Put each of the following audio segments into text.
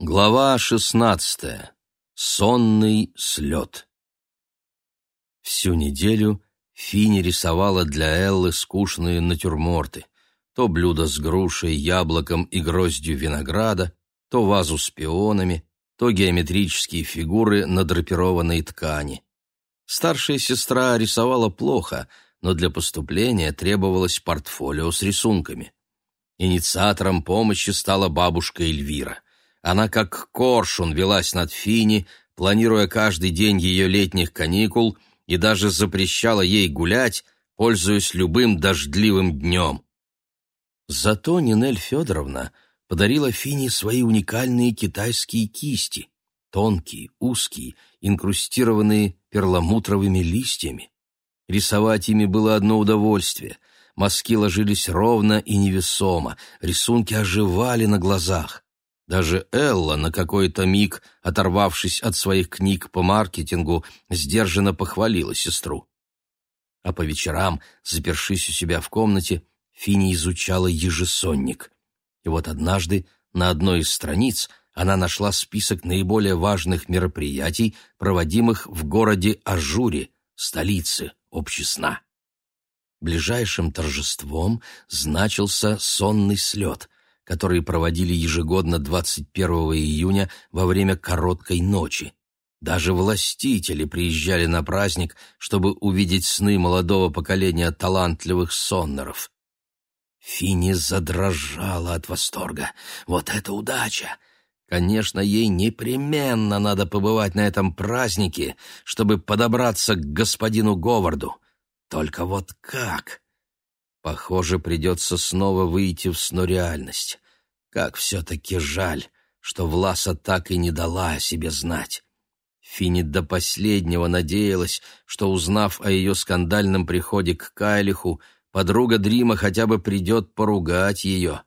Глава шестнадцатая. Сонный слет. Всю неделю Фини рисовала для Эллы скучные натюрморты. То блюдо с грушей, яблоком и гроздью винограда, то вазу с пионами, то геометрические фигуры на драпированной ткани. Старшая сестра рисовала плохо, но для поступления требовалось портфолио с рисунками. Инициатором помощи стала бабушка Эльвира. Она как коршун велась над Фини, планируя каждый день ее летних каникул и даже запрещала ей гулять, пользуясь любым дождливым днем. Зато Нинель Федоровна подарила Фине свои уникальные китайские кисти, тонкие, узкие, инкрустированные перламутровыми листьями. Рисовать ими было одно удовольствие. Мазки ложились ровно и невесомо, рисунки оживали на глазах. Даже Элла, на какой-то миг, оторвавшись от своих книг по маркетингу, сдержанно похвалила сестру. А по вечерам, запершись у себя в комнате, Фини изучала ежесонник. И вот однажды на одной из страниц она нашла список наиболее важных мероприятий, проводимых в городе Ажуре, столице общесна. Ближайшим торжеством значился сонный слет, который проводили ежегодно 21 июня во время короткой ночи. Даже властители приезжали на праздник, чтобы увидеть сны молодого поколения талантливых соннеров. Фини задрожала от восторга. Вот это удача! Конечно, ей непременно надо побывать на этом празднике, чтобы подобраться к господину Говарду. Только вот как? Похоже, придется снова выйти в снореальность. Как все-таки жаль, что Власа так и не дала о себе знать. Фини до последнего надеялась, что, узнав о ее скандальном приходе к Кайлиху, подруга Дрима хотя бы придет поругать ее.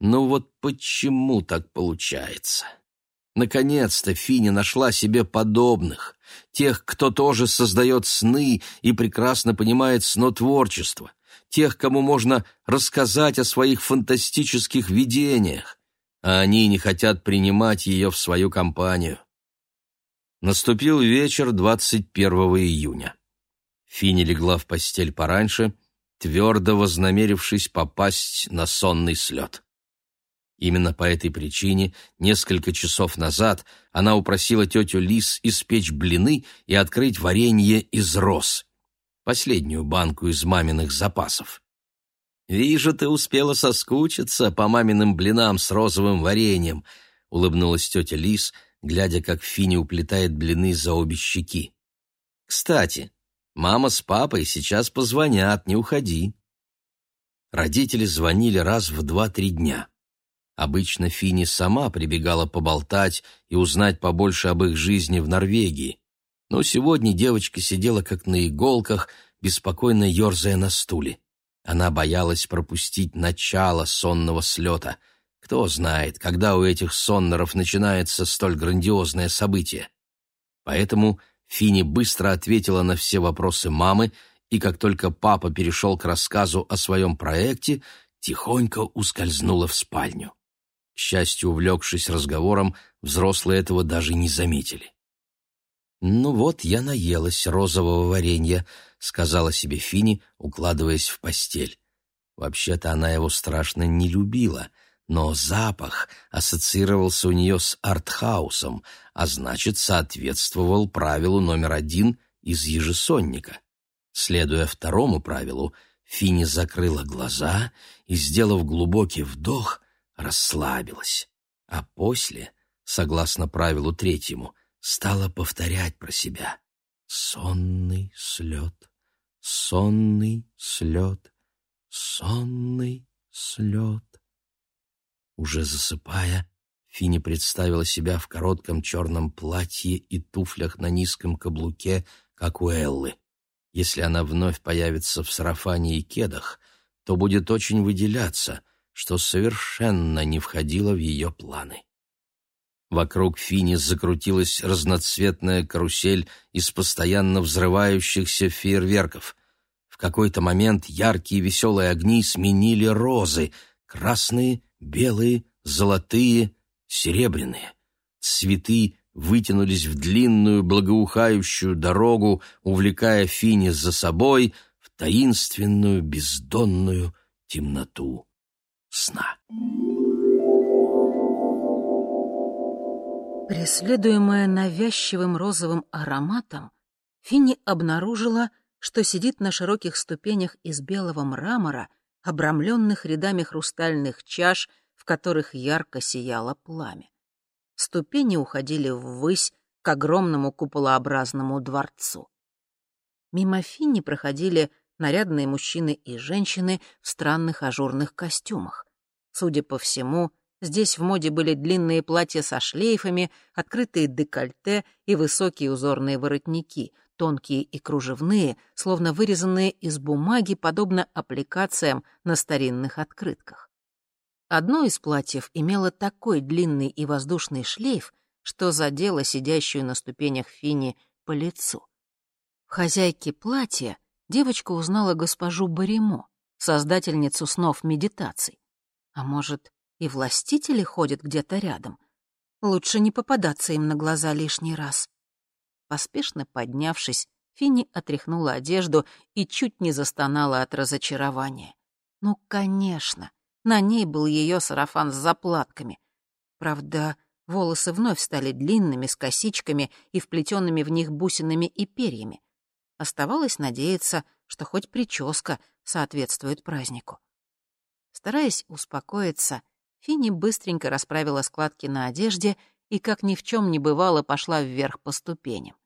Ну вот почему так получается? Наконец-то Фини нашла себе подобных, тех, кто тоже создает сны и прекрасно понимает снотворчество, тех, кому можно рассказать о своих фантастических видениях, а они не хотят принимать ее в свою компанию. Наступил вечер 21 июня. Фини легла в постель пораньше, твердо вознамерившись попасть на сонный слет. Именно по этой причине несколько часов назад она упросила тетю Лис испечь блины и открыть варенье из роз, последнюю банку из маминых запасов. «Вижу, ты успела соскучиться по маминым блинам с розовым вареньем», — улыбнулась тетя Лис, глядя, как Фини уплетает блины за обе щеки. «Кстати, мама с папой сейчас позвонят, не уходи». Родители звонили раз в два-три дня. Обычно Фини сама прибегала поболтать и узнать побольше об их жизни в Норвегии. Но сегодня девочка сидела как на иголках, беспокойно ерзая на стуле. Она боялась пропустить начало сонного слета. Кто знает, когда у этих соннеров начинается столь грандиозное событие. Поэтому Фини быстро ответила на все вопросы мамы, и как только папа перешел к рассказу о своем проекте, тихонько ускользнула в спальню счастью, увлекшись разговором, взрослые этого даже не заметили. «Ну вот, я наелась розового варенья», — сказала себе Фини, укладываясь в постель. Вообще-то она его страшно не любила, но запах ассоциировался у нее с артхаусом, а значит, соответствовал правилу номер один из ежесонника. Следуя второму правилу, Фини закрыла глаза и, сделав глубокий вдох, расслабилась, а после, согласно правилу третьему, стала повторять про себя «сонный слет, сонный слет, сонный слет». Уже засыпая, Фини представила себя в коротком черном платье и туфлях на низком каблуке, как у Эллы. Если она вновь появится в сарафане и кедах, то будет очень выделяться, что совершенно не входило в ее планы. Вокруг Фини закрутилась разноцветная карусель из постоянно взрывающихся фейерверков. В какой-то момент яркие веселые огни сменили розы — красные, белые, золотые, серебряные. Цветы вытянулись в длинную благоухающую дорогу, увлекая Финис за собой в таинственную бездонную темноту сна. Преследуемая навязчивым розовым ароматом, Финни обнаружила, что сидит на широких ступенях из белого мрамора, обрамленных рядами хрустальных чаш, в которых ярко сияло пламя. Ступени уходили ввысь к огромному куполообразному дворцу. Мимо Финни проходили нарядные мужчины и женщины в странных ажурных костюмах. Судя по всему, здесь в моде были длинные платья со шлейфами, открытые декольте и высокие узорные воротники, тонкие и кружевные, словно вырезанные из бумаги, подобно аппликациям на старинных открытках. Одно из платьев имело такой длинный и воздушный шлейф, что задело сидящую на ступенях Фини по лицу. В хозяйке платья девочка узнала госпожу Баримо, создательницу снов медитаций. А может, и властители ходят где-то рядом? Лучше не попадаться им на глаза лишний раз. Поспешно поднявшись, Финни отряхнула одежду и чуть не застонала от разочарования. Ну, конечно, на ней был ее сарафан с заплатками. Правда, волосы вновь стали длинными, с косичками и вплетенными в них бусинами и перьями. Оставалось надеяться, что хоть прическа соответствует празднику. Стараясь успокоиться, Финни быстренько расправила складки на одежде и, как ни в чем не бывало, пошла вверх по ступеням.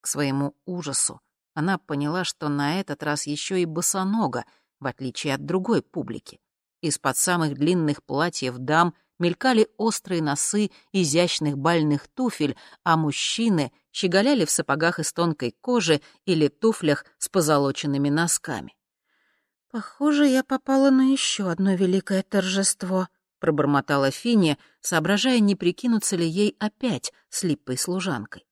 К своему ужасу она поняла, что на этот раз еще и босонога, в отличие от другой публики. Из-под самых длинных платьев дам мелькали острые носы изящных бальных туфель, а мужчины щеголяли в сапогах из тонкой кожи или туфлях с позолоченными носками. «Похоже, я попала на еще одно великое торжество», — пробормотала Финни, соображая, не прикинуться ли ей опять слиппой служанкой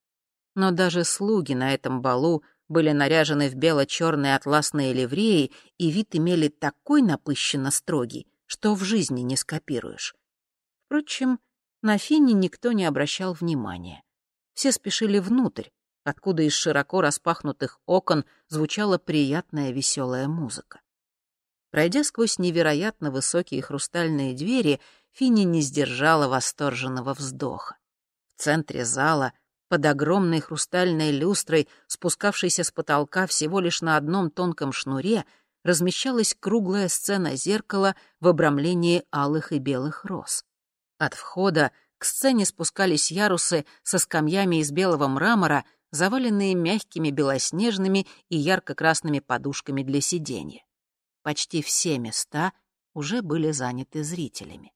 но даже слуги на этом балу были наряжены в бело-черные атласные ливреи и вид имели такой напыщенно строгий, что в жизни не скопируешь. Впрочем, на Финни никто не обращал внимания. Все спешили внутрь, откуда из широко распахнутых окон звучала приятная веселая музыка. Пройдя сквозь невероятно высокие хрустальные двери, Финни не сдержала восторженного вздоха. В центре зала под огромной хрустальной люстрой, спускавшейся с потолка всего лишь на одном тонком шнуре, размещалась круглая сцена зеркала в обрамлении алых и белых роз. От входа к сцене спускались ярусы со скамьями из белого мрамора, заваленные мягкими белоснежными и ярко-красными подушками для сиденья. Почти все места уже были заняты зрителями.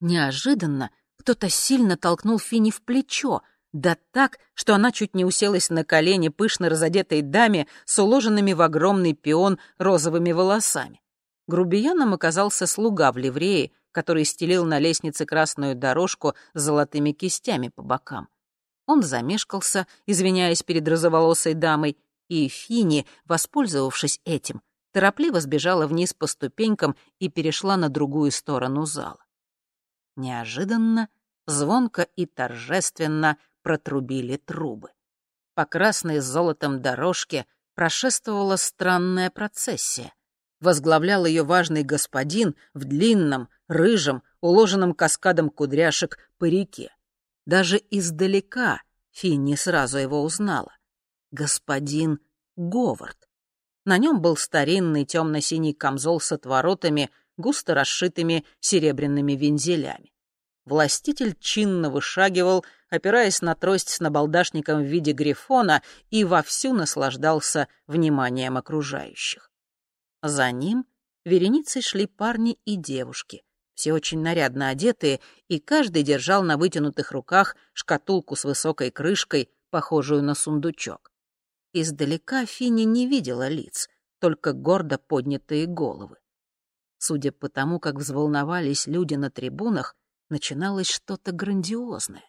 Неожиданно кто-то сильно толкнул Фини в плечо, да так, что она чуть не уселась на колени пышно разодетой даме с уложенными в огромный пион розовыми волосами. Грубияном оказался слуга в ливрее, который стелил на лестнице красную дорожку с золотыми кистями по бокам. Он замешкался, извиняясь перед розоволосой дамой, и Фини, воспользовавшись этим, торопливо сбежала вниз по ступенькам и перешла на другую сторону зала. Неожиданно, звонко и торжественно протрубили трубы. По красной с золотом дорожке прошествовала странная процессия. Возглавлял ее важный господин в длинном, рыжем, уложенном каскадом кудряшек парике. Даже издалека Финни сразу его узнала. Господин Говард. На нем был старинный темно-синий камзол с отворотами, густо расшитыми серебряными вензелями. Властитель чинно вышагивал, опираясь на трость с набалдашником в виде грифона, и вовсю наслаждался вниманием окружающих. За ним вереницей шли парни и девушки, все очень нарядно одетые, и каждый держал на вытянутых руках шкатулку с высокой крышкой, похожую на сундучок. Издалека Фини не видела лиц, только гордо поднятые головы. Судя по тому, как взволновались люди на трибунах, начиналось что-то грандиозное.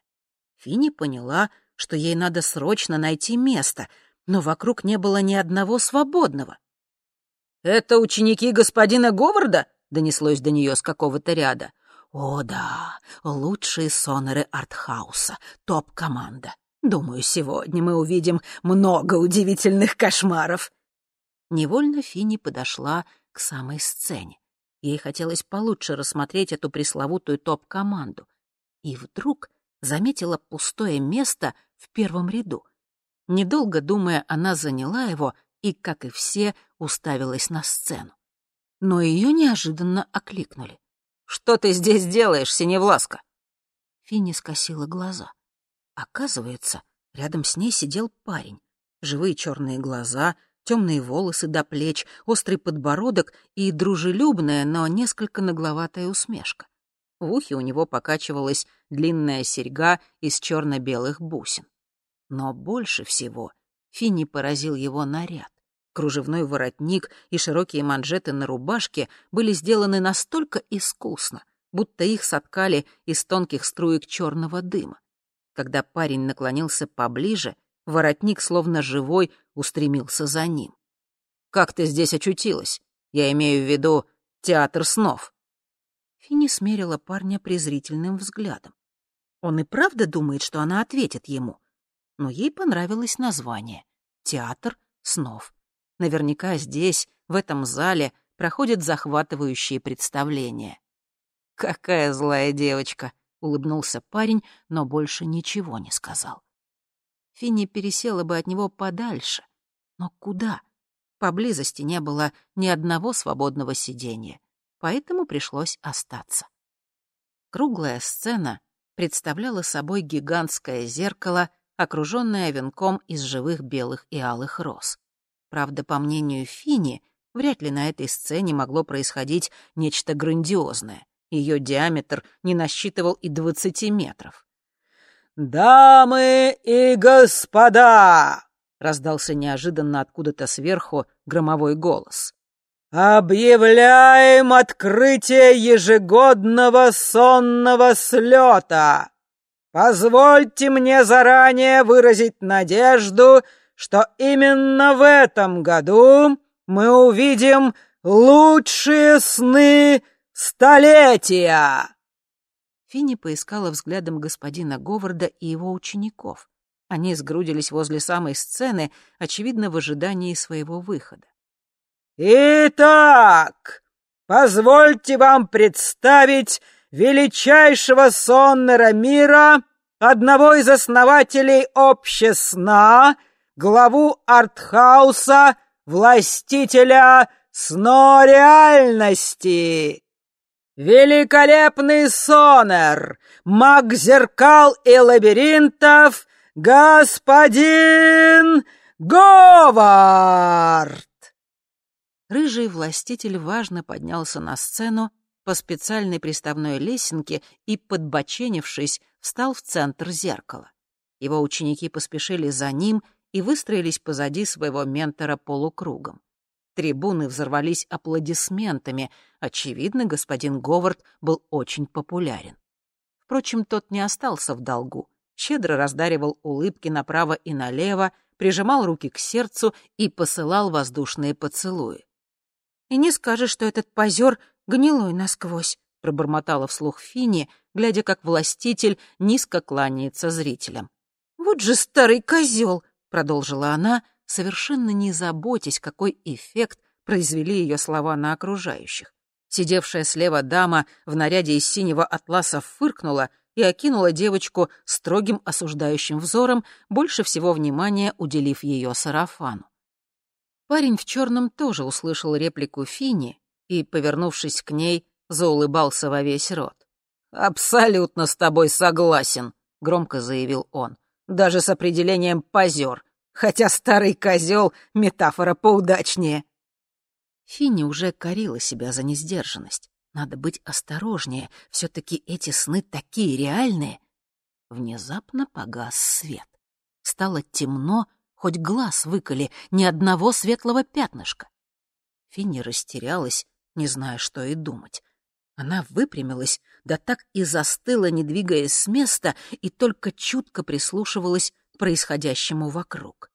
Фини поняла, что ей надо срочно найти место, но вокруг не было ни одного свободного. «Это ученики господина Говарда?» — донеслось до нее с какого-то ряда. О да, лучшие сонеры артхауса, топ-команда. Думаю, сегодня мы увидим много удивительных кошмаров. Невольно Финни подошла к самой сцене. Ей хотелось получше рассмотреть эту пресловутую топ-команду. И вдруг заметила пустое место в первом ряду. Недолго думая, она заняла его и, как и все, уставилась на сцену. Но ее неожиданно окликнули. «Что ты здесь делаешь, Синевласка?» Финни скосила глаза. Оказывается, рядом с ней сидел парень. Живые черные глаза, темные волосы до плеч, острый подбородок и дружелюбная, но несколько нагловатая усмешка. В ухе у него покачивалась длинная серьга из черно-белых бусин. Но больше всего Финни поразил его наряд. Кружевной воротник и широкие манжеты на рубашке были сделаны настолько искусно, будто их соткали из тонких струек черного дыма. Когда парень наклонился поближе, воротник, словно живой, устремился за ним. «Как ты здесь очутилась? Я имею в виду театр снов». Финни смерила парня презрительным взглядом. Он и правда думает, что она ответит ему. Но ей понравилось название — «Театр снов». Наверняка здесь, в этом зале, проходят захватывающие представления. «Какая злая девочка!» — улыбнулся парень, но больше ничего не сказал. Финни пересела бы от него подальше. Но куда? Поблизости не было ни одного свободного сиденья, поэтому пришлось остаться. Круглая сцена представляла собой гигантское зеркало, окруженное венком из живых белых и алых роз. Правда, по мнению Фини, вряд ли на этой сцене могло происходить нечто грандиозное. Ее диаметр не насчитывал и двадцати метров. «Дамы и господа!» — раздался неожиданно откуда-то сверху громовой голос. «Объявляем открытие ежегодного сонного слета! Позвольте мне заранее выразить надежду, что именно в этом году мы увидим лучшие сны столетия!» Финни поискала взглядом господина Говарда и его учеников. Они сгрудились возле самой сцены, очевидно, в ожидании своего выхода. «Итак, позвольте вам представить величайшего соннера мира, одного из основателей общесна, главу артхауса, властителя снореальности. Великолепный сонер, маг зеркал и лабиринтов, господин Говард! Рыжий властитель важно поднялся на сцену по специальной приставной лесенке и, подбоченившись, встал в центр зеркала. Его ученики поспешили за ним и выстроились позади своего ментора полукругом. Трибуны взорвались аплодисментами. Очевидно, господин Говард был очень популярен. Впрочем, тот не остался в долгу. Щедро раздаривал улыбки направо и налево, прижимал руки к сердцу и посылал воздушные поцелуи. «И не скажешь, что этот позер гнилой насквозь», — пробормотала вслух Фини, глядя, как властитель низко кланяется зрителям. «Вот же старый козел!» продолжила она, совершенно не заботясь, какой эффект произвели ее слова на окружающих. Сидевшая слева дама в наряде из синего атласа фыркнула и окинула девочку строгим осуждающим взором, больше всего внимания уделив ее сарафану. Парень в черном тоже услышал реплику Фини и, повернувшись к ней, заулыбался во весь рот. «Абсолютно с тобой согласен», — громко заявил он даже с определением «позер», хотя старый козел — метафора поудачнее. Финни уже корила себя за несдержанность. Надо быть осторожнее, все таки эти сны такие реальные. Внезапно погас свет. Стало темно, хоть глаз выколи, ни одного светлого пятнышка. Финни растерялась, не зная, что и думать. Она выпрямилась, да так и застыла, не двигаясь с места, и только чутко прислушивалась происходящему вокруг.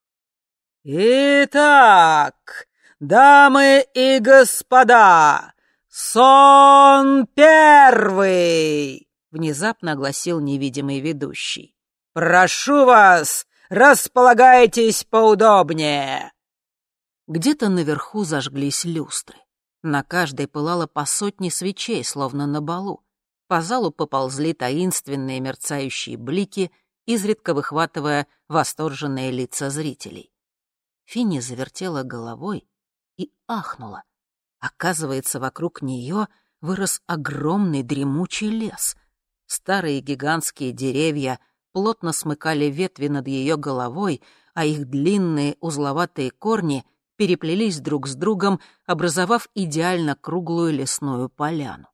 «Итак, дамы и господа, «Сон первый!» — внезапно огласил невидимый ведущий. «Прошу вас, располагайтесь поудобнее!» Где-то наверху зажглись люстры. На каждой пылало по сотне свечей, словно на балу. По залу поползли таинственные мерцающие блики, изредка выхватывая восторженные лица зрителей. Финни завертела головой и ахнула. Оказывается, вокруг нее вырос огромный дремучий лес. Старые гигантские деревья плотно смыкали ветви над ее головой, а их длинные узловатые корни переплелись друг с другом, образовав идеально круглую лесную поляну.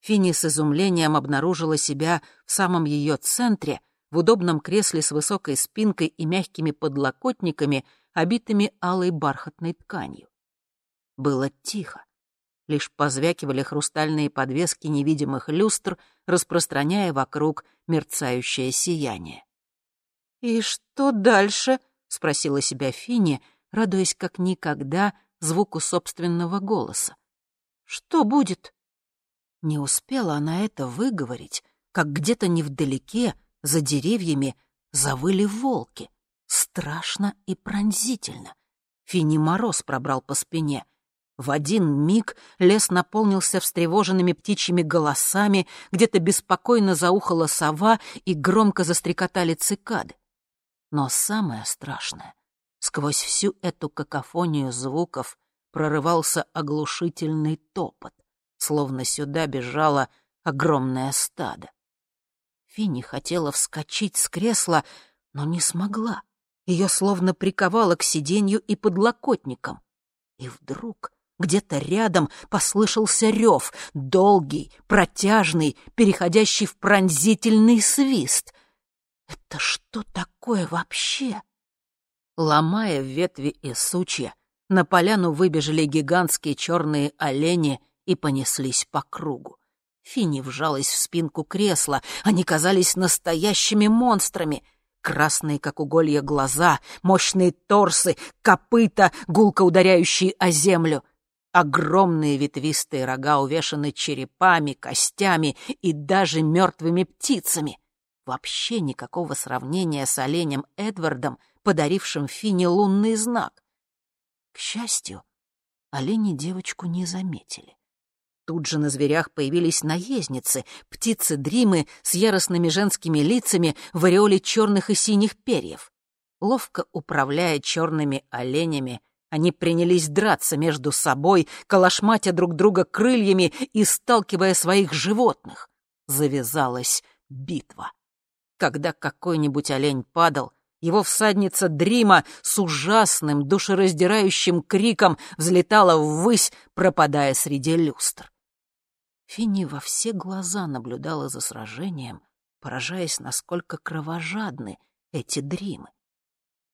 Финни с изумлением обнаружила себя в самом ее центре, в удобном кресле с высокой спинкой и мягкими подлокотниками, обитыми алой бархатной тканью. Было тихо. Лишь позвякивали хрустальные подвески невидимых люстр, распространяя вокруг мерцающее сияние. «И что дальше?» — спросила себя Финни, радуясь как никогда звуку собственного голоса. «Что будет?» Не успела она это выговорить, как где-то невдалеке, за деревьями, завыли волки. Страшно и пронзительно. Фини мороз пробрал по спине. В один миг лес наполнился встревоженными птичьими голосами, где-то беспокойно заухала сова и громко застрекотали цикады. Но самое страшное, сквозь всю эту какофонию звуков прорывался оглушительный топот словно сюда бежало огромное стадо. Финни хотела вскочить с кресла, но не смогла. Ее словно приковало к сиденью и подлокотникам. И вдруг где-то рядом послышался рев, долгий, протяжный, переходящий в пронзительный свист. Это что такое вообще? Ломая ветви и сучья, на поляну выбежали гигантские черные олени и понеслись по кругу. Финни вжалась в спинку кресла. Они казались настоящими монстрами. Красные, как уголья, глаза, мощные торсы, копыта, гулко ударяющие о землю. Огромные ветвистые рога увешаны черепами, костями и даже мертвыми птицами. Вообще никакого сравнения с оленем Эдвардом, подарившим Фине лунный знак. К счастью, олени девочку не заметили. Тут же на зверях появились наездницы, птицы-дримы с яростными женскими лицами в ореоле черных и синих перьев. Ловко управляя черными оленями, они принялись драться между собой, калашматя друг друга крыльями и сталкивая своих животных. Завязалась битва. Когда какой-нибудь олень падал, его всадница Дрима с ужасным, душераздирающим криком взлетала ввысь, пропадая среди люстр. Финни во все глаза наблюдала за сражением, поражаясь, насколько кровожадны эти дримы.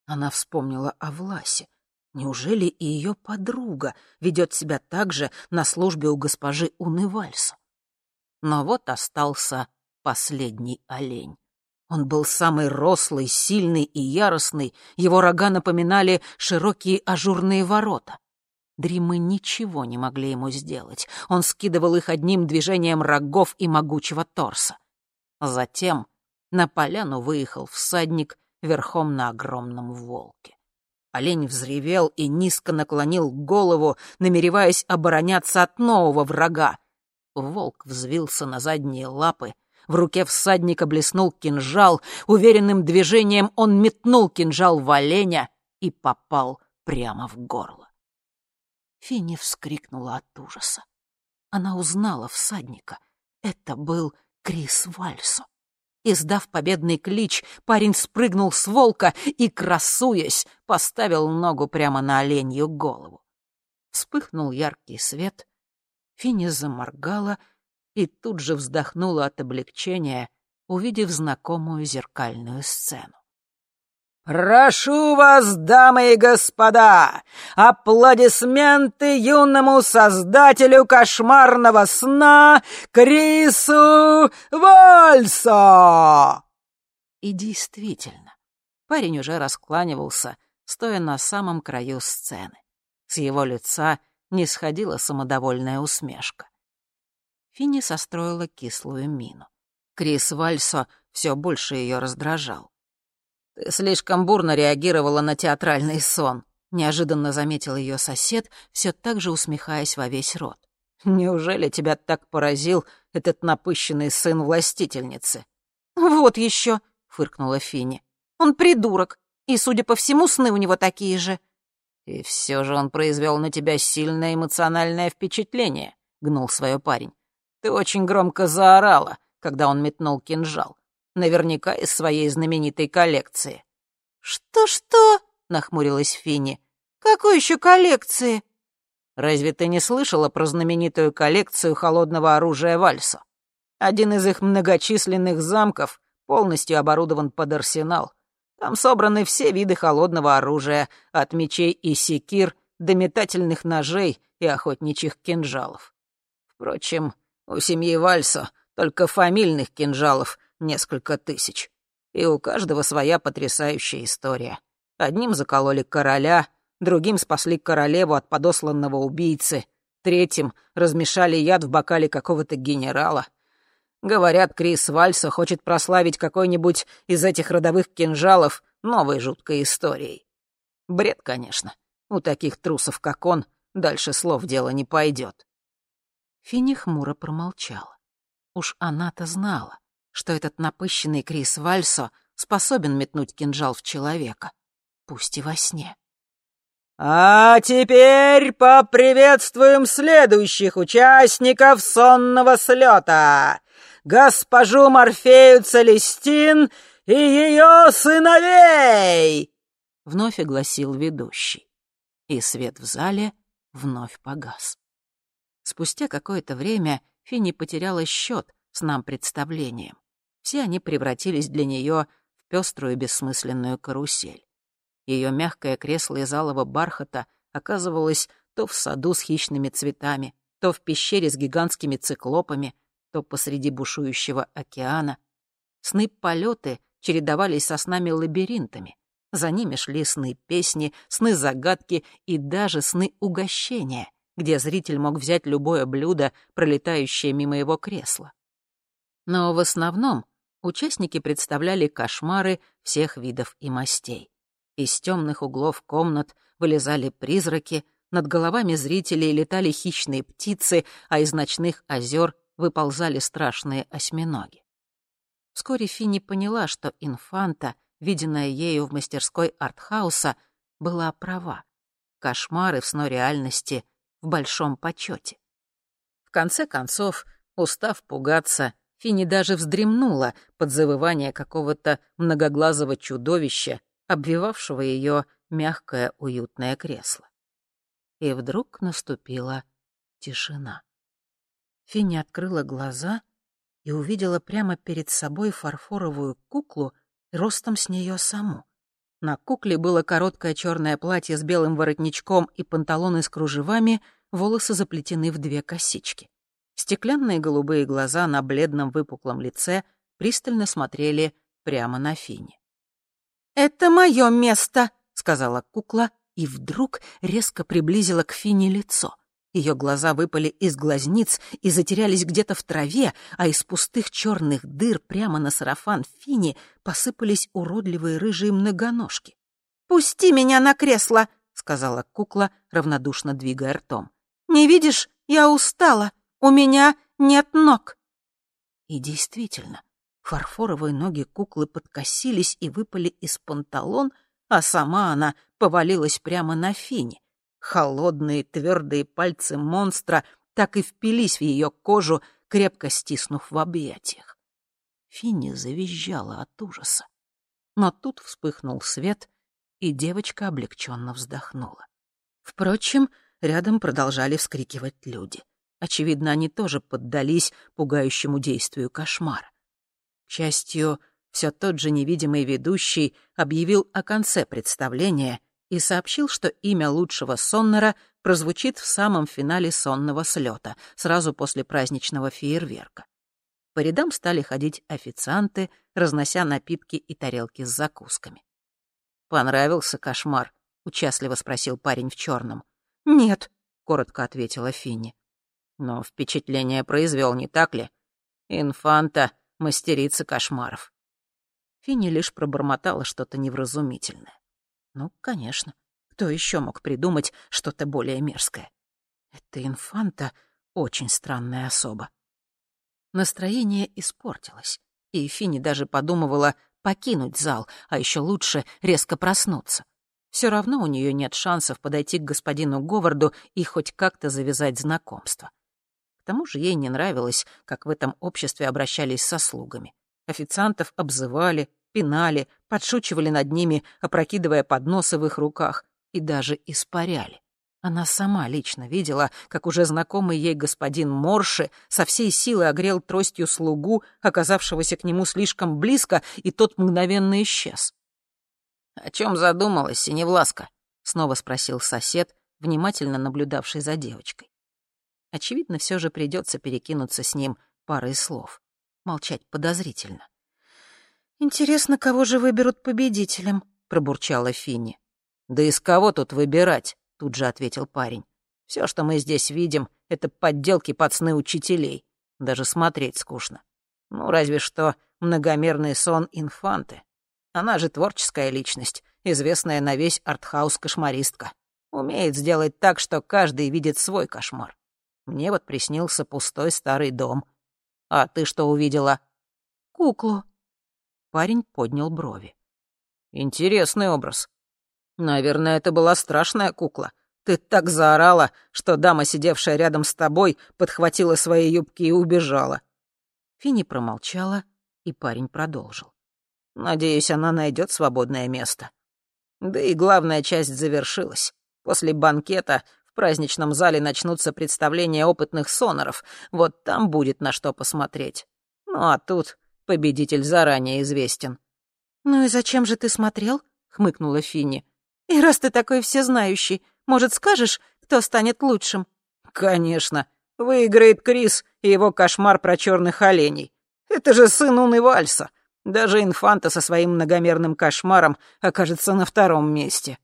Она вспомнила о Власе. Неужели и ее подруга ведет себя так же на службе у госпожи Унывальса? Но вот остался последний олень. Он был самый рослый, сильный и яростный, его рога напоминали широкие ажурные ворота. Дримы ничего не могли ему сделать. Он скидывал их одним движением рогов и могучего торса. Затем на поляну выехал всадник верхом на огромном волке. Олень взревел и низко наклонил голову, намереваясь обороняться от нового врага. Волк взвился на задние лапы, в руке всадника блеснул кинжал, уверенным движением он метнул кинжал в оленя и попал прямо в горло. Финни вскрикнула от ужаса. Она узнала всадника. Это был Крис Вальсо. Издав победный клич, парень спрыгнул с волка и, красуясь, поставил ногу прямо на оленью голову. Вспыхнул яркий свет. Финни заморгала и тут же вздохнула от облегчения, увидев знакомую зеркальную сцену. «Прошу вас, дамы и господа, аплодисменты юному создателю кошмарного сна Крису Вальсо!» И действительно, парень уже раскланивался, стоя на самом краю сцены. С его лица не сходила самодовольная усмешка. Финни состроила кислую мину. Крис Вальсо все больше ее раздражал. «Ты слишком бурно реагировала на театральный сон», — неожиданно заметил ее сосед, все так же усмехаясь во весь рот. «Неужели тебя так поразил этот напыщенный сын властительницы?» «Вот еще», — фыркнула Финни. «Он придурок, и, судя по всему, сны у него такие же». «И все же он произвел на тебя сильное эмоциональное впечатление», — гнул свое парень. «Ты очень громко заорала, когда он метнул кинжал. Наверняка из своей знаменитой коллекции». «Что-что?» — нахмурилась Финни. «Какой еще коллекции?» «Разве ты не слышала про знаменитую коллекцию холодного оружия Вальсо? Один из их многочисленных замков полностью оборудован под арсенал. Там собраны все виды холодного оружия, от мечей и секир до метательных ножей и охотничьих кинжалов. Впрочем, у семьи Вальсо только фамильных кинжалов несколько тысяч. И у каждого своя потрясающая история. Одним закололи короля, другим спасли королеву от подосланного убийцы, третьим размешали яд в бокале какого-то генерала. Говорят, Крис Вальса хочет прославить какой-нибудь из этих родовых кинжалов новой жуткой историей. Бред, конечно. У таких трусов, как он, дальше слов дело не пойдет. Финни хмуро промолчала. Уж она-то знала что этот напыщенный Крис Вальсо способен метнуть кинжал в человека, пусть и во сне. «А теперь поприветствуем следующих участников сонного слета. Госпожу Морфею Целестин и ее сыновей!» Вновь огласил ведущий. И свет в зале вновь погас. Спустя какое-то время Финни потеряла счет с нам представлением все они превратились для нее в пеструю бессмысленную карусель. Ее мягкое кресло из алого бархата оказывалось то в саду с хищными цветами, то в пещере с гигантскими циклопами, то посреди бушующего океана. Сны-полеты чередовались со снами-лабиринтами. За ними шли сны-песни, сны-загадки и даже сны-угощения, где зритель мог взять любое блюдо, пролетающее мимо его кресла. Но в основном участники представляли кошмары всех видов и мастей. Из темных углов комнат вылезали призраки, над головами зрителей летали хищные птицы, а из ночных озер выползали страшные осьминоги. Вскоре Финни поняла, что инфанта, виденная ею в мастерской артхауса, была права. Кошмары в сно реальности в большом почете. В конце концов, устав пугаться, Фини даже вздремнула под завывание какого-то многоглазого чудовища, обвивавшего ее мягкое уютное кресло. И вдруг наступила тишина. Финни открыла глаза и увидела прямо перед собой фарфоровую куклу ростом с нее саму. На кукле было короткое черное платье с белым воротничком и панталоны с кружевами, волосы заплетены в две косички. Стеклянные голубые глаза на бледном выпуклом лице пристально смотрели прямо на Фини. «Это мое место», — сказала кукла, и вдруг резко приблизила к Фине лицо. Ее глаза выпали из глазниц и затерялись где-то в траве, а из пустых черных дыр прямо на сарафан Фини посыпались уродливые рыжие многоножки. «Пусти меня на кресло», — сказала кукла, равнодушно двигая ртом. «Не видишь, я устала. У меня нет ног!» И действительно, фарфоровые ноги куклы подкосились и выпали из панталон, а сама она повалилась прямо на Фини. Холодные твердые пальцы монстра так и впились в ее кожу, крепко стиснув в объятиях. Финни завизжала от ужаса. Но тут вспыхнул свет, и девочка облегченно вздохнула. Впрочем, рядом продолжали вскрикивать люди. Очевидно, они тоже поддались пугающему действию кошмара. К счастью, все тот же невидимый ведущий объявил о конце представления и сообщил, что имя лучшего соннера прозвучит в самом финале сонного слета, сразу после праздничного фейерверка. По рядам стали ходить официанты, разнося напитки и тарелки с закусками. «Понравился кошмар?» — участливо спросил парень в черном. «Нет», — коротко ответила Финни. Но впечатление произвел, не так ли? Инфанта — мастерица кошмаров. Финни лишь пробормотала что-то невразумительное. Ну, конечно. Кто еще мог придумать что-то более мерзкое? Эта инфанта — очень странная особа. Настроение испортилось, и Финни даже подумывала покинуть зал, а еще лучше резко проснуться. Все равно у нее нет шансов подойти к господину Говарду и хоть как-то завязать знакомство. К тому же ей не нравилось, как в этом обществе обращались со слугами. Официантов обзывали, пинали, подшучивали над ними, опрокидывая подносы в их руках, и даже испаряли. Она сама лично видела, как уже знакомый ей господин Морши со всей силы огрел тростью слугу, оказавшегося к нему слишком близко, и тот мгновенно исчез. «О чем задумалась, Синевласка?» — снова спросил сосед, внимательно наблюдавший за девочкой. Очевидно, все же придется перекинуться с ним парой слов. Молчать подозрительно. «Интересно, кого же выберут победителем?» — пробурчала Финни. «Да из кого тут выбирать?» — тут же ответил парень. Все, что мы здесь видим, — это подделки под сны учителей. Даже смотреть скучно. Ну, разве что многомерный сон инфанты. Она же творческая личность, известная на весь артхаус кошмаристка. Умеет сделать так, что каждый видит свой кошмар. Мне вот приснился пустой старый дом. А ты что увидела? Куклу. Парень поднял брови. Интересный образ. Наверное, это была страшная кукла. Ты так заорала, что дама, сидевшая рядом с тобой, подхватила свои юбки и убежала. Фини промолчала, и парень продолжил. Надеюсь, она найдет свободное место. Да и главная часть завершилась. После банкета в праздничном зале начнутся представления опытных соноров. Вот там будет на что посмотреть. Ну а тут победитель заранее известен. «Ну и зачем же ты смотрел?» — хмыкнула Финни. «И раз ты такой всезнающий, может, скажешь, кто станет лучшим?» «Конечно. Выиграет Крис и его кошмар про черных оленей. Это же сын Уны Вальса. Даже инфанта со своим многомерным кошмаром окажется на втором месте».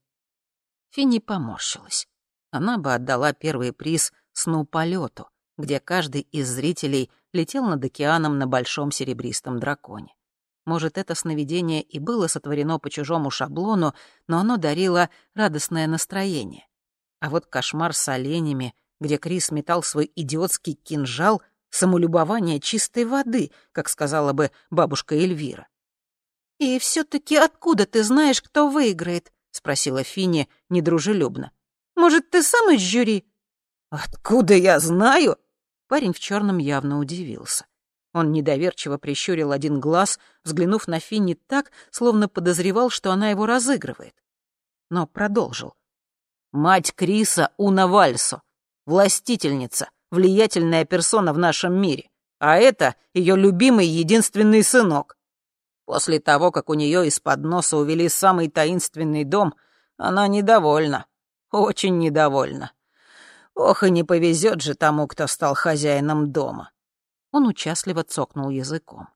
Финни поморщилась. Она бы отдала первый приз сну полету, где каждый из зрителей летел над океаном на большом серебристом драконе. Может, это сновидение и было сотворено по чужому шаблону, но оно дарило радостное настроение. А вот кошмар с оленями, где Крис метал свой идиотский кинжал, самолюбование чистой воды, как сказала бы бабушка Эльвира. «И все-таки откуда ты знаешь, кто выиграет?» — спросила Финни недружелюбно. «Может, ты сам из жюри?» «Откуда я знаю?» Парень в черном явно удивился. Он недоверчиво прищурил один глаз, взглянув на Финни так, словно подозревал, что она его разыгрывает. Но продолжил. «Мать Криса Уна Вальсо, властительница, влиятельная персона в нашем мире, а это ее любимый единственный сынок. После того, как у нее из-под носа увели самый таинственный дом, она недовольна, очень недовольна. Ох, и не повезет же тому, кто стал хозяином дома. Он участливо цокнул языком.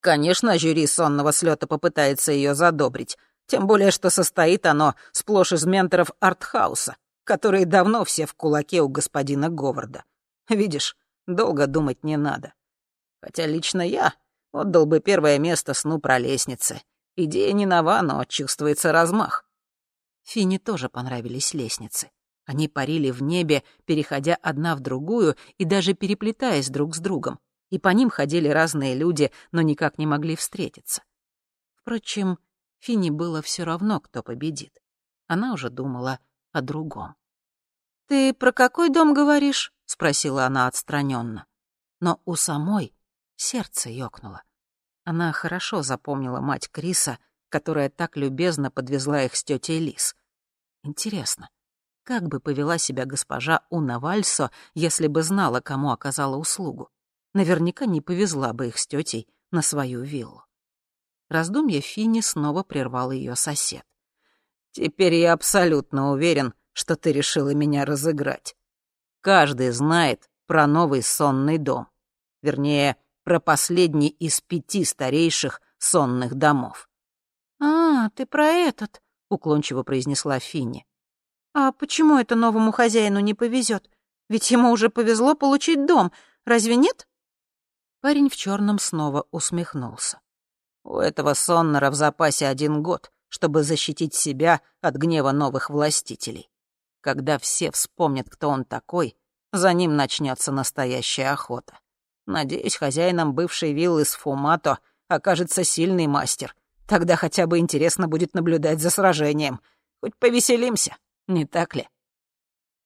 Конечно, жюри сонного слета попытается ее задобрить, тем более, что состоит оно сплошь из менторов артхауса, которые давно все в кулаке у господина Говарда. Видишь, долго думать не надо. Хотя лично я отдал бы первое место сну про лестницы. Идея не нова, но чувствуется размах. Фине тоже понравились лестницы. Они парили в небе, переходя одна в другую и даже переплетаясь друг с другом. И по ним ходили разные люди, но никак не могли встретиться. Впрочем, Фине было все равно, кто победит. Она уже думала о другом. «Ты про какой дом говоришь?» — спросила она отстраненно. Но у самой сердце ёкнуло. Она хорошо запомнила мать Криса, которая так любезно подвезла их с тетей Лис. Интересно, как бы повела себя госпожа Уна Вальсо, если бы знала, кому оказала услугу? Наверняка не повезла бы их с тетей на свою виллу. Раздумье Финни снова прервал ее сосед. «Теперь я абсолютно уверен, что ты решила меня разыграть. Каждый знает про новый сонный дом. Вернее, про последний из пяти старейших сонных домов. «А, ты про этот», — уклончиво произнесла Финни. «А почему это новому хозяину не повезет? Ведь ему уже повезло получить дом, разве нет?» Парень в черном снова усмехнулся. «У этого Соннера в запасе один год, чтобы защитить себя от гнева новых властителей. Когда все вспомнят, кто он такой, за ним начнется настоящая охота. Надеюсь, хозяином бывшей виллы с Фумато окажется сильный мастер. Тогда хотя бы интересно будет наблюдать за сражением. Хоть повеселимся, не так ли?»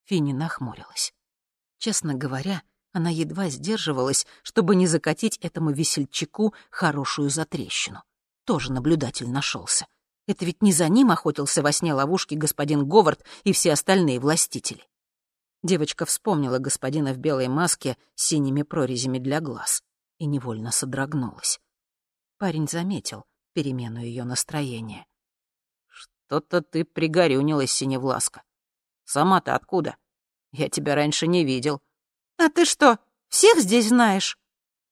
Финни нахмурилась. Честно говоря, она едва сдерживалась, чтобы не закатить этому весельчаку хорошую затрещину. Тоже наблюдатель нашелся. Это ведь не за ним охотился во сне ловушки господин Говард и все остальные властители. Девочка вспомнила господина в белой маске с синими прорезями для глаз и невольно содрогнулась. Парень заметил перемену ее настроения. «Что-то ты пригорюнилась, Синевласка. Сама-то откуда? Я тебя раньше не видел». «А ты что, всех здесь знаешь?»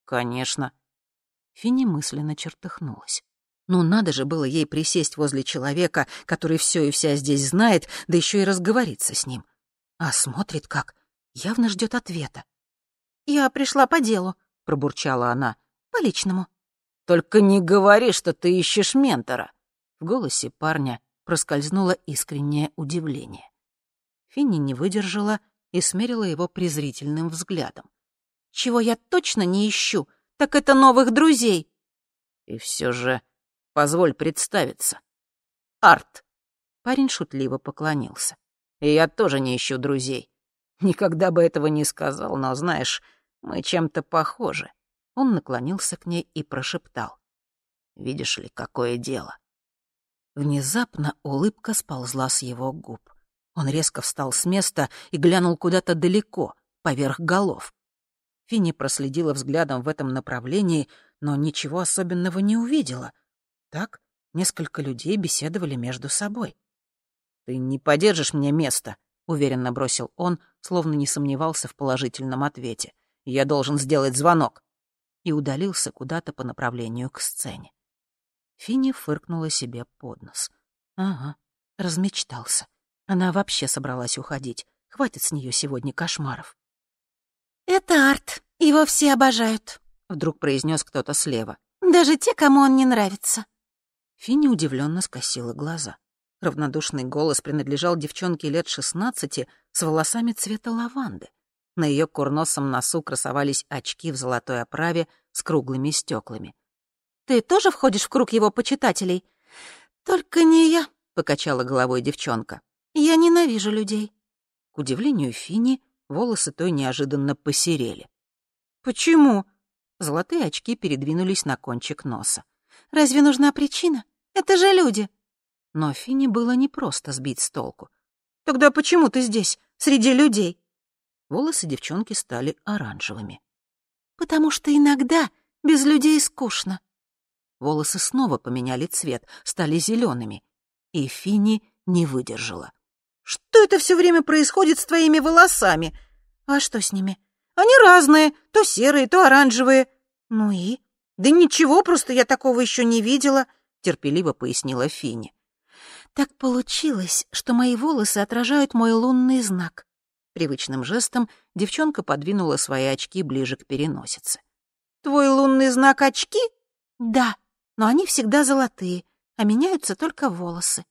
«Конечно». Финни мысленно чертыхнулась. Ну, надо же было ей присесть возле человека, который все и вся здесь знает, да еще и разговориться с ним. А смотрит как, явно ждет ответа. «Я пришла по делу», — пробурчала она, — «по личному». «Только не говори, что ты ищешь ментора». В голосе парня проскользнуло искреннее удивление. Финни не выдержала и смерила его презрительным взглядом. «Чего я точно не ищу, так это новых друзей». «И все же Позволь представиться. Арт. Парень шутливо поклонился. И я тоже не ищу друзей. Никогда бы этого не сказал, но, знаешь, мы чем-то похожи. Он наклонился к ней и прошептал. Видишь ли, какое дело? Внезапно улыбка сползла с его губ. Он резко встал с места и глянул куда-то далеко, поверх голов. Финни проследила взглядом в этом направлении, но ничего особенного не увидела — так несколько людей беседовали между собой. «Ты не подержишь мне место», — уверенно бросил он, словно не сомневался в положительном ответе. «Я должен сделать звонок». И удалился куда-то по направлению к сцене. Финни фыркнула себе под нос. «Ага, размечтался. Она вообще собралась уходить. Хватит с нее сегодня кошмаров». «Это арт. Его все обожают», — вдруг произнес кто-то слева. «Даже те, кому он не нравится». Финни удивленно скосила глаза. Равнодушный голос принадлежал девчонке лет шестнадцати с волосами цвета лаванды. На ее курносом носу красовались очки в золотой оправе с круглыми стеклами. «Ты тоже входишь в круг его почитателей?» «Только не я», — покачала головой девчонка. «Я ненавижу людей». К удивлению Фини, волосы той неожиданно посерели. «Почему?» Золотые очки передвинулись на кончик носа. Разве нужна причина? Это же люди. Но Фине было непросто сбить с толку. Тогда почему ты здесь, среди людей? Волосы девчонки стали оранжевыми. Потому что иногда без людей скучно. Волосы снова поменяли цвет, стали зелеными, и Фини не выдержала. Что это все время происходит с твоими волосами? А что с ними? Они разные, то серые, то оранжевые. Ну и? «Да ничего, просто я такого еще не видела», — терпеливо пояснила Финни. «Так получилось, что мои волосы отражают мой лунный знак». Привычным жестом девчонка подвинула свои очки ближе к переносице. «Твой лунный знак — очки?» «Да, но они всегда золотые, а меняются только волосы.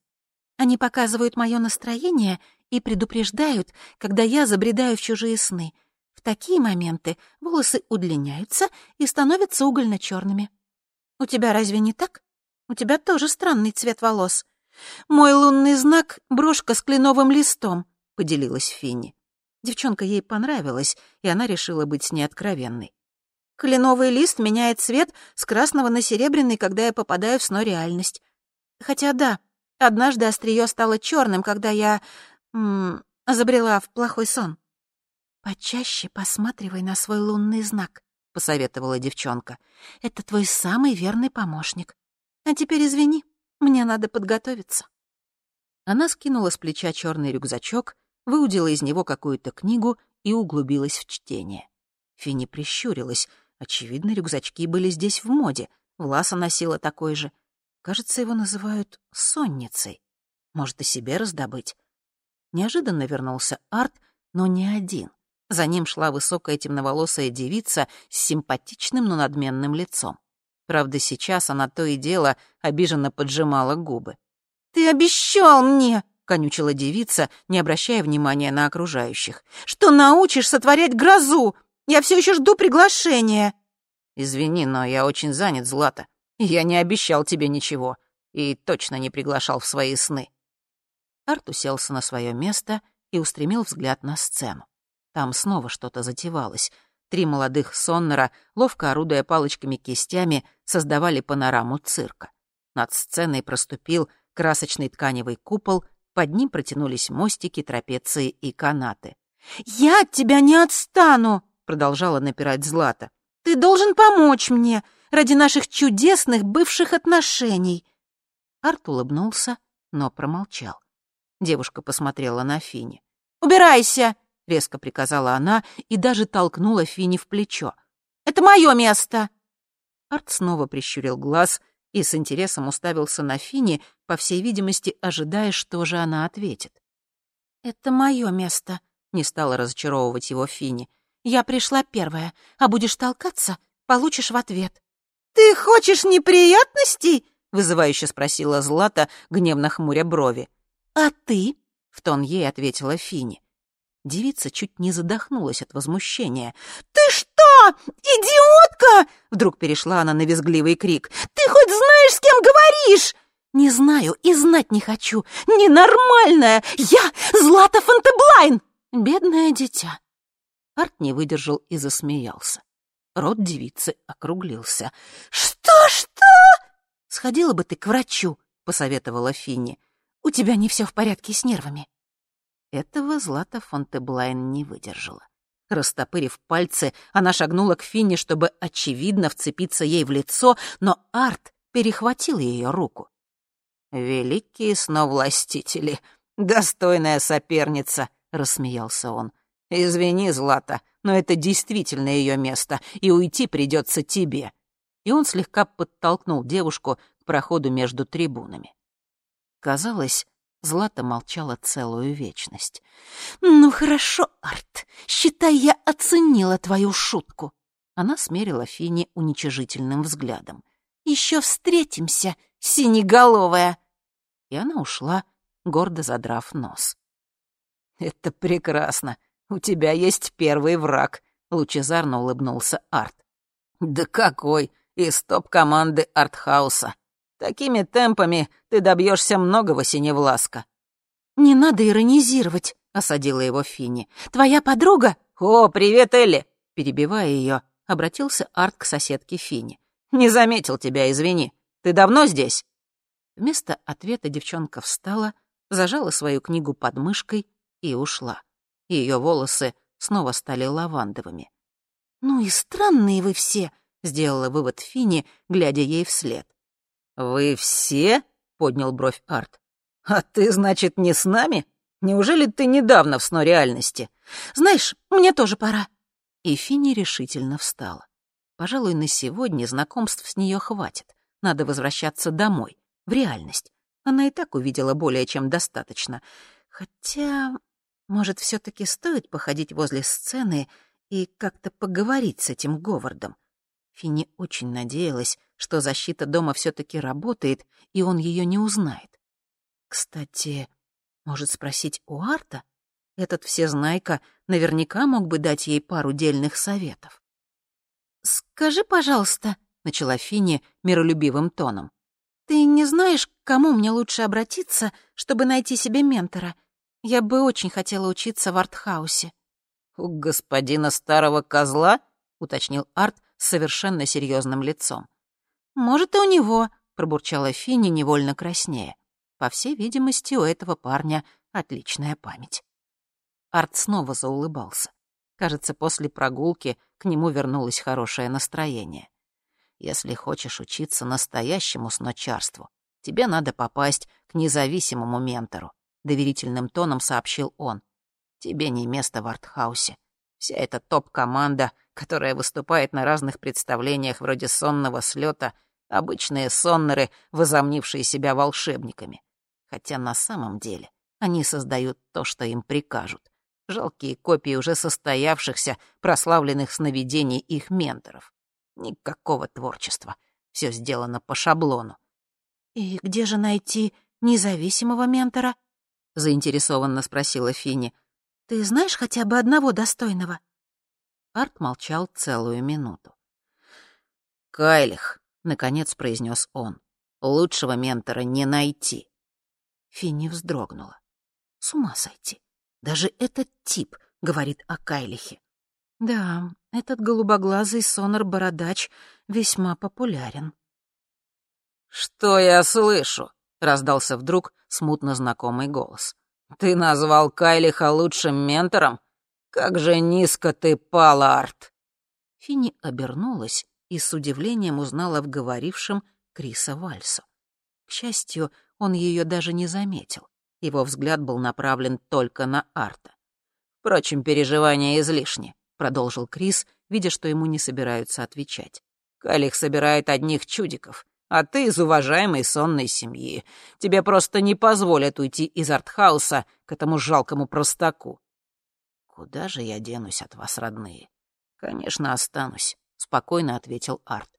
Они показывают мое настроение и предупреждают, когда я забредаю в чужие сны, такие моменты волосы удлиняются и становятся угольно-черными. У тебя разве не так? У тебя тоже странный цвет волос. Мой лунный знак — брошка с кленовым листом, — поделилась Финни. Девчонка ей понравилась, и она решила быть с ней откровенной. Кленовый лист меняет цвет с красного на серебряный, когда я попадаю в сно-реальность. Хотя да, однажды острие стало черным, когда я... М -м, забрела в плохой сон. «Почаще посматривай на свой лунный знак», — посоветовала девчонка. «Это твой самый верный помощник. А теперь извини, мне надо подготовиться». Она скинула с плеча черный рюкзачок, выудила из него какую-то книгу и углубилась в чтение. Финни прищурилась. Очевидно, рюкзачки были здесь в моде. Власа носила такой же. Кажется, его называют сонницей. Может, и себе раздобыть. Неожиданно вернулся Арт, но не один — За ним шла высокая темноволосая девица с симпатичным, но надменным лицом. Правда, сейчас она то и дело обиженно поджимала губы. «Ты обещал мне!» — конючила девица, не обращая внимания на окружающих. «Что научишь сотворять грозу? Я все еще жду приглашения!» «Извини, но я очень занят, Злата. Я не обещал тебе ничего и точно не приглашал в свои сны». Арт уселся на свое место и устремил взгляд на сцену. Там снова что-то затевалось. Три молодых соннера, ловко орудуя палочками-кистями, создавали панораму цирка. Над сценой проступил красочный тканевый купол, под ним протянулись мостики, трапеции и канаты. «Я от тебя не отстану!» — продолжала напирать Злата. «Ты должен помочь мне ради наших чудесных бывших отношений!» Арт улыбнулся, но промолчал. Девушка посмотрела на Фини. «Убирайся!» — резко приказала она и даже толкнула Фини в плечо. «Это мое место!» Арт снова прищурил глаз и с интересом уставился на Фини, по всей видимости, ожидая, что же она ответит. «Это мое место», — не стала разочаровывать его Фини. «Я пришла первая, а будешь толкаться, получишь в ответ». «Ты хочешь неприятностей?» — вызывающе спросила Злата, гневно хмуря брови. «А ты?» — в тон ей ответила Фини. Девица чуть не задохнулась от возмущения. «Ты что, идиотка?» Вдруг перешла она на визгливый крик. «Ты хоть знаешь, с кем говоришь?» «Не знаю и знать не хочу. Ненормальная! Я Злата Фонтеблайн!» «Бедное дитя!» Арт не выдержал и засмеялся. Рот девицы округлился. «Что-что?» «Сходила бы ты к врачу», — посоветовала Финни. «У тебя не все в порядке с нервами». Этого Злата Фонтеблайн не выдержала. Растопырив пальцы, она шагнула к Финни, чтобы, очевидно, вцепиться ей в лицо, но Арт перехватил ее руку. «Великие сновластители, достойная соперница», — рассмеялся он. «Извини, Злата, но это действительно ее место, и уйти придется тебе». И он слегка подтолкнул девушку к проходу между трибунами. Казалось, Злата молчала целую вечность. «Ну хорошо, Арт, считай, я оценила твою шутку». Она смерила Фини уничижительным взглядом. «Еще встретимся, синеголовая!» И она ушла, гордо задрав нос. «Это прекрасно. У тебя есть первый враг», — лучезарно улыбнулся Арт. «Да какой! Из топ-команды Артхауса. Такими темпами ты добьешься многого, Синевласка». «Не надо иронизировать», — осадила его Финни. «Твоя подруга?» «О, привет, Элли!» Перебивая ее, обратился Арт к соседке Финни. «Не заметил тебя, извини. Ты давно здесь?» Вместо ответа девчонка встала, зажала свою книгу под мышкой и ушла. Ее волосы снова стали лавандовыми. «Ну и странные вы все», — сделала вывод Фини, глядя ей вслед. «Вы все?» — поднял бровь Арт. «А ты, значит, не с нами? Неужели ты недавно в сно реальности? Знаешь, мне тоже пора». И Финни решительно встала. Пожалуй, на сегодня знакомств с нее хватит. Надо возвращаться домой, в реальность. Она и так увидела более чем достаточно. Хотя, может, все таки стоит походить возле сцены и как-то поговорить с этим Говардом. Финни очень надеялась, что защита дома все-таки работает, и он ее не узнает. Кстати, может спросить у Арта? Этот всезнайка наверняка мог бы дать ей пару дельных советов. «Скажи, пожалуйста», — начала Финни миролюбивым тоном, «ты не знаешь, к кому мне лучше обратиться, чтобы найти себе ментора? Я бы очень хотела учиться в артхаусе». «У господина старого козла?» — уточнил Арт с совершенно серьезным лицом. «Может, и у него», — пробурчала Финни, невольно краснея. По всей видимости, у этого парня отличная память. Арт снова заулыбался. Кажется, после прогулки к нему вернулось хорошее настроение. Если хочешь учиться настоящему сночарству, тебе надо попасть к независимому ментору, — доверительным тоном сообщил он. Тебе не место в артхаусе. Вся эта топ-команда, которая выступает на разных представлениях вроде сонного слета, обычные соннеры, возомнившие себя волшебниками. Хотя на самом деле они создают то, что им прикажут. Жалкие копии уже состоявшихся, прославленных сновидений их менторов. Никакого творчества. Все сделано по шаблону. «И где же найти независимого ментора?» — заинтересованно спросила Финни. «Ты знаешь хотя бы одного достойного?» Арт молчал целую минуту. «Кайлих», — наконец произнес он, — «лучшего ментора не найти». Финни вздрогнула. С ума сойти. Даже этот тип говорит о Кайлихе. Да, этот голубоглазый сонор-бородач весьма популярен. «Что я слышу?» — раздался вдруг смутно знакомый голос. «Ты назвал Кайлиха лучшим ментором? Как же низко ты пал, Арт!» Финни обернулась и с удивлением узнала в говорившем Криса Вальсу. К счастью, он ее даже не заметил. Его взгляд был направлен только на Арта. «Впрочем, переживания излишни», — продолжил Крис, видя, что ему не собираются отвечать. «Калих собирает одних чудиков, а ты из уважаемой сонной семьи. Тебе просто не позволят уйти из артхауса к этому жалкому простаку». «Куда же я денусь от вас, родные?» «Конечно, останусь», — спокойно ответил Арт.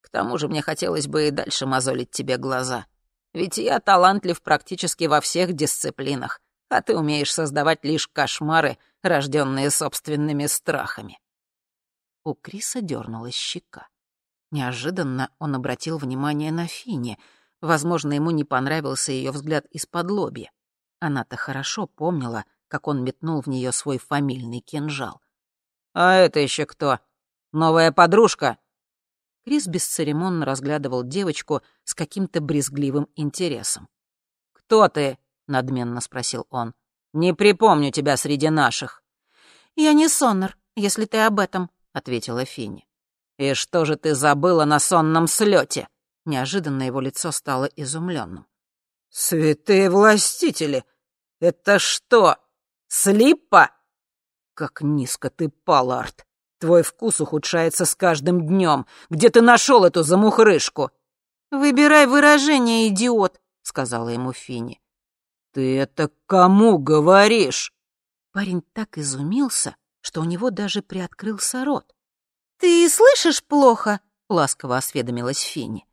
«К тому же мне хотелось бы и дальше мозолить тебе глаза. Ведь я талантлив практически во всех дисциплинах, а ты умеешь создавать лишь кошмары, рожденные собственными страхами». У Криса дернулась щека. Неожиданно он обратил внимание на Фини. Возможно, ему не понравился ее взгляд из-под лобья. Она-то хорошо помнила, как он метнул в нее свой фамильный кинжал. «А это еще кто? Новая подружка?» Крис бесцеремонно разглядывал девочку с каким-то брезгливым интересом. «Кто ты?» — надменно спросил он. «Не припомню тебя среди наших». «Я не Соннер, если ты об этом», — ответила Финни. «И что же ты забыла на сонном слете? Неожиданно его лицо стало изумленным. «Святые властители! Это что, слиппа?» «Как низко ты пал, Арт! Твой вкус ухудшается с каждым днем. Где ты нашел эту замухрышку?» «Выбирай выражение, идиот», — сказала ему Финни. «Ты это кому говоришь?» Парень так изумился, что у него даже приоткрылся рот. «Ты слышишь плохо?» — ласково осведомилась Финни.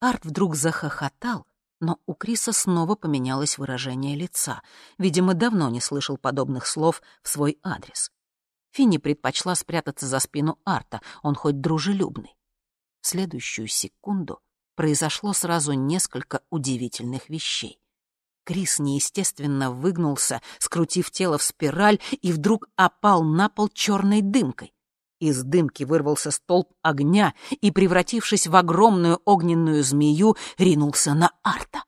Арт вдруг захохотал, но у Криса снова поменялось выражение лица. Видимо, давно не слышал подобных слов в свой адрес. Финни предпочла спрятаться за спину Арта, он хоть дружелюбный. В следующую секунду произошло сразу несколько удивительных вещей. Крис неестественно выгнулся, скрутив тело в спираль, и вдруг опал на пол черной дымкой. Из дымки вырвался столб огня и, превратившись в огромную огненную змею, ринулся на Арта.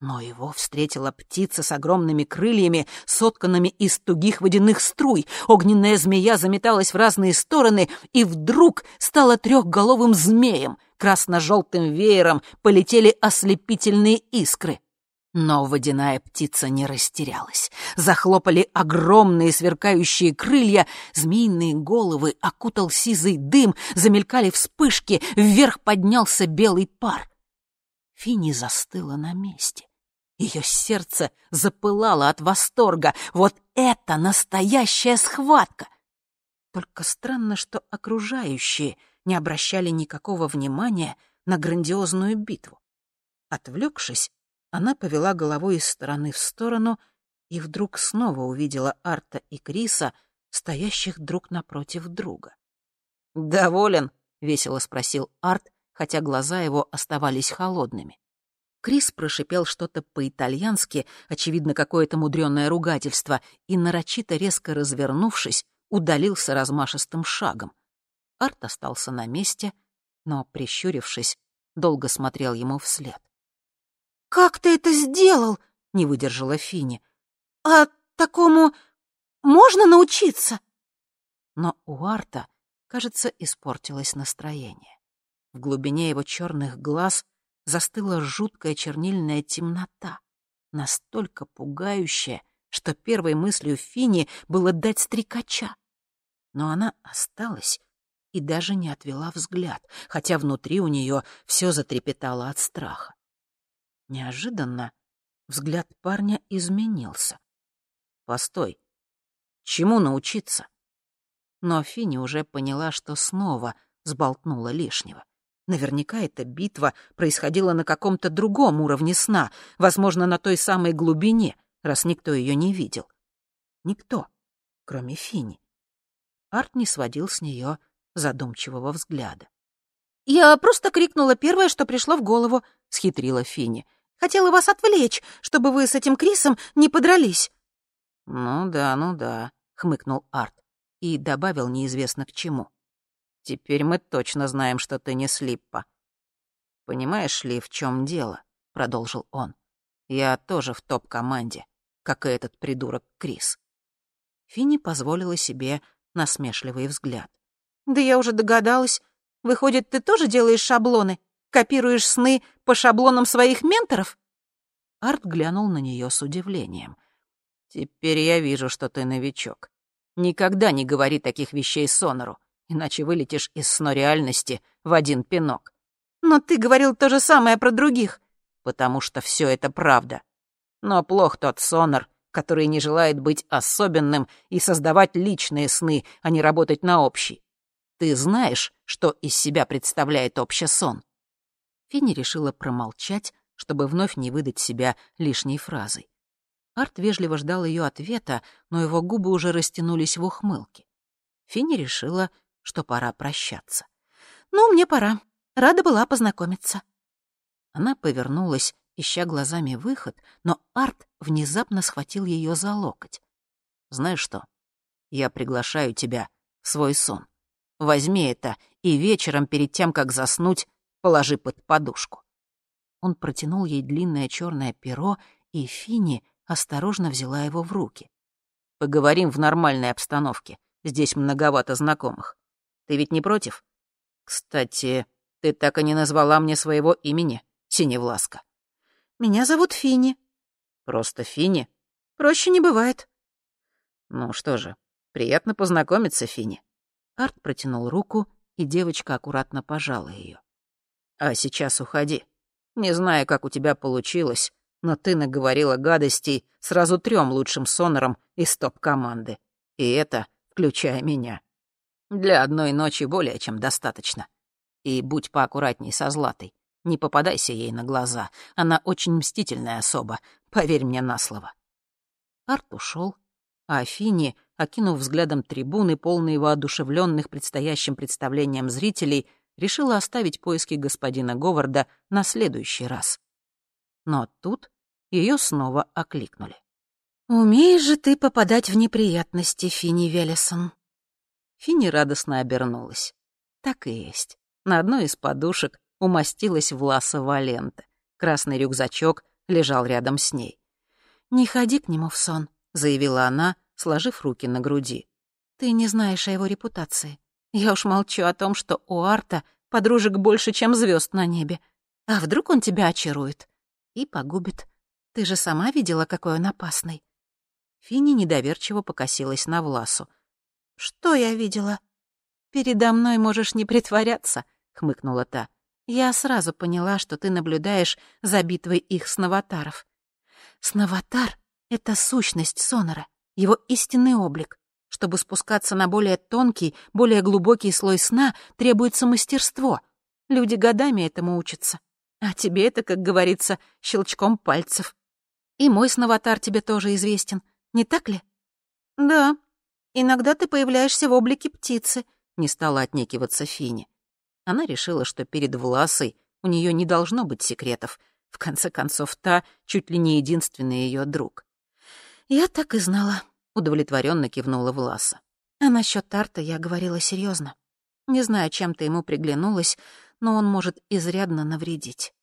Но его встретила птица с огромными крыльями, сотканными из тугих водяных струй. Огненная змея заметалась в разные стороны и вдруг стала трехголовым змеем. Красно-желтым веером полетели ослепительные искры. Но водяная птица не растерялась. Захлопали огромные сверкающие крылья, змеиные головы окутал сизый дым, замелькали вспышки, вверх поднялся белый пар. Фини застыла на месте. Ее сердце запылало от восторга. Вот это настоящая схватка! Только странно, что окружающие не обращали никакого внимания на грандиозную битву. Отвлекшись, она повела головой из стороны в сторону и вдруг снова увидела Арта и Криса, стоящих друг напротив друга. «Доволен?» — весело спросил Арт, хотя глаза его оставались холодными. Крис прошипел что-то по-итальянски, очевидно, какое-то мудреное ругательство, и, нарочито резко развернувшись, удалился размашистым шагом. Арт остался на месте, но, прищурившись, долго смотрел ему вслед. «Как ты это сделал?» — не выдержала Фини. «А такому можно научиться?» Но у Арта, кажется, испортилось настроение. В глубине его черных глаз — застыла жуткая чернильная темнота, настолько пугающая, что первой мыслью Фини было дать стрекача. Но она осталась и даже не отвела взгляд, хотя внутри у нее все затрепетало от страха. Неожиданно взгляд парня изменился. «Постой, Чему научиться? Но Фини уже поняла, что снова сболтнула лишнего. Наверняка эта битва происходила на каком-то другом уровне сна, возможно, на той самой глубине, раз никто ее не видел. Никто, кроме Фини. Арт не сводил с нее задумчивого взгляда. «Я просто крикнула первое, что пришло в голову», — схитрила Фини. «Хотела вас отвлечь, чтобы вы с этим Крисом не подрались». «Ну да, ну да», — хмыкнул Арт и добавил неизвестно к чему. «Теперь мы точно знаем, что ты не Слиппа». «Понимаешь ли, в чем дело?» — продолжил он. «Я тоже в топ-команде, как и этот придурок Крис». Финни позволила себе насмешливый взгляд. «Да я уже догадалась. Выходит, ты тоже делаешь шаблоны? Копируешь сны по шаблонам своих менторов?» Арт глянул на нее с удивлением. «Теперь я вижу, что ты новичок. Никогда не говори таких вещей Сонору, иначе вылетишь из сно реальности в один пинок. Но ты говорил то же самое про других. Потому что все это правда. Но плох тот Сонор, который не желает быть особенным и создавать личные сны, а не работать на общий. Ты знаешь, что из себя представляет общий сон? Финни решила промолчать, чтобы вновь не выдать себя лишней фразой. Арт вежливо ждал ее ответа, но его губы уже растянулись в ухмылке. Финни решила, что пора прощаться. «Ну, мне пора. Рада была познакомиться». Она повернулась, ища глазами выход, но Арт внезапно схватил ее за локоть. «Знаешь что? Я приглашаю тебя в свой сон. Возьми это и вечером перед тем, как заснуть, положи под подушку». Он протянул ей длинное черное перо, и Финни осторожно взяла его в руки. «Поговорим в нормальной обстановке. Здесь многовато знакомых. Ты ведь не против? Кстати, ты так и не назвала мне своего имени, Синевласка». «Меня зовут Фини». «Просто Фини?» «Проще не бывает». «Ну что же, приятно познакомиться, Фини». Арт протянул руку, и девочка аккуратно пожала ее. «А сейчас уходи. Не знаю, как у тебя получилось, но ты наговорила гадостей сразу трем лучшим сонорам из топ-команды. И это, включая меня. Для одной ночи более чем достаточно. И будь поаккуратней со Златой. Не попадайся ей на глаза. Она очень мстительная особа, поверь мне на слово. Арт ушел, а Афини, окинув взглядом трибуны, полные воодушевленных предстоящим представлением зрителей, решила оставить поиски господина Говарда на следующий раз. Но тут ее снова окликнули. «Умеешь же ты попадать в неприятности, Финни Велесон». Финни радостно обернулась. Так и есть. На одной из подушек умостилась Власова лента. Красный рюкзачок лежал рядом с ней. «Не ходи к нему в сон», — заявила она, сложив руки на груди. «Ты не знаешь о его репутации. Я уж молчу о том, что у Арта подружек больше, чем звезд на небе. А вдруг он тебя очарует? и погубит. Ты же сама видела, какой он опасный». Финни недоверчиво покосилась на Власу. «Что я видела?» «Передо мной можешь не притворяться», — хмыкнула та. «Я сразу поняла, что ты наблюдаешь за битвой их сноватаров. Сноватар — это сущность Сонора, его истинный облик. Чтобы спускаться на более тонкий, более глубокий слой сна, требуется мастерство. Люди годами этому учатся. А тебе это, как говорится, щелчком пальцев. И мой сноватар тебе тоже известен, не так ли? Да. Иногда ты появляешься в облике птицы, не стала отнекиваться Фини. Она решила, что перед Власой у нее не должно быть секретов. В конце концов, та чуть ли не единственный ее друг. Я так и знала, удовлетворенно кивнула Власа. А насчет Тарта я говорила серьезно. Не знаю, чем ты ему приглянулась, но он может изрядно навредить.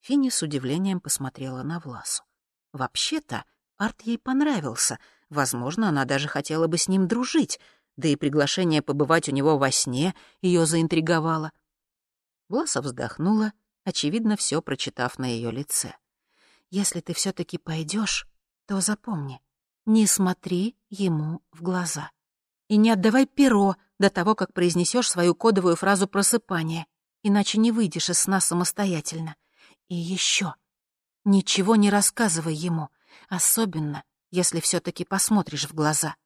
Финни с удивлением посмотрела на Власу. Вообще-то, Арт ей понравился. Возможно, она даже хотела бы с ним дружить, да и приглашение побывать у него во сне ее заинтриговало. Власа вздохнула, очевидно, все прочитав на ее лице. «Если ты все таки пойдешь, то запомни, не смотри ему в глаза. И не отдавай перо до того, как произнесешь свою кодовую фразу просыпания иначе не выйдешь из сна самостоятельно. И еще. Ничего не рассказывай ему, особенно, если все таки посмотришь в глаза.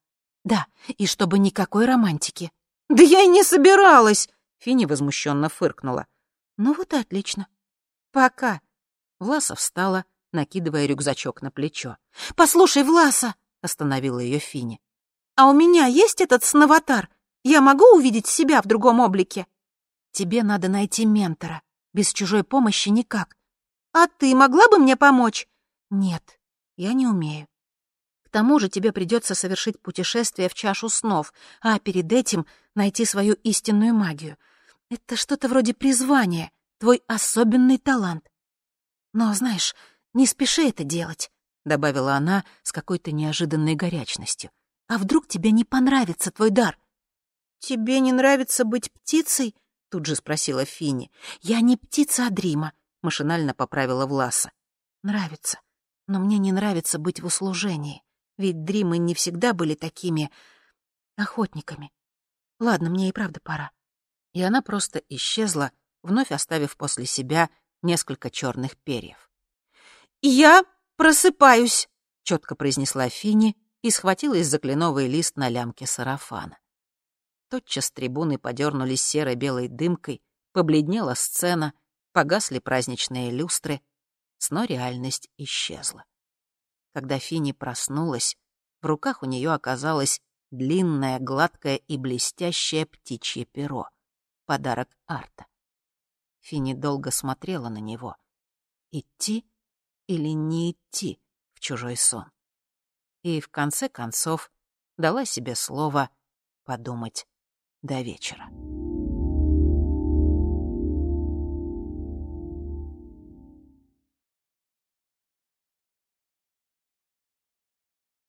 Да, и чтобы никакой романтики. Да я и не собиралась, Финни возмущенно фыркнула. Ну вот и отлично. Пока. Власа встала, накидывая рюкзачок на плечо. «Послушай, Власа!» — остановила ее Фини. «А у меня есть этот сноватар? Я могу увидеть себя в другом облике?» «Тебе надо найти ментора. Без чужой помощи никак». «А ты могла бы мне помочь?» «Нет, я не умею. К тому же тебе придется совершить путешествие в чашу снов, а перед этим найти свою истинную магию. Это что-то вроде призвания, твой особенный талант. Но, знаешь, не спеши это делать», — добавила она с какой-то неожиданной горячностью. «А вдруг тебе не понравится твой дар?» «Тебе не нравится быть птицей?» — тут же спросила Финни. «Я не птица, а Дрима», — машинально поправила Власа. «Нравится. Но мне не нравится быть в услужении, ведь Дримы не всегда были такими... охотниками. Ладно, мне и правда пора». И она просто исчезла, вновь оставив после себя несколько черных перьев. «Я просыпаюсь», — четко произнесла Фини и схватилась за кленовый лист на лямке сарафана. Тотчас трибуны подернулись серо-белой дымкой, побледнела сцена, погасли праздничные люстры, сно реальность исчезла. Когда Фини проснулась, в руках у нее оказалось длинное, гладкое и блестящее птичье перо, подарок Арта. Фини долго смотрела на него. Идти или не идти в чужой сон? И в конце концов дала себе слово подумать до вечера.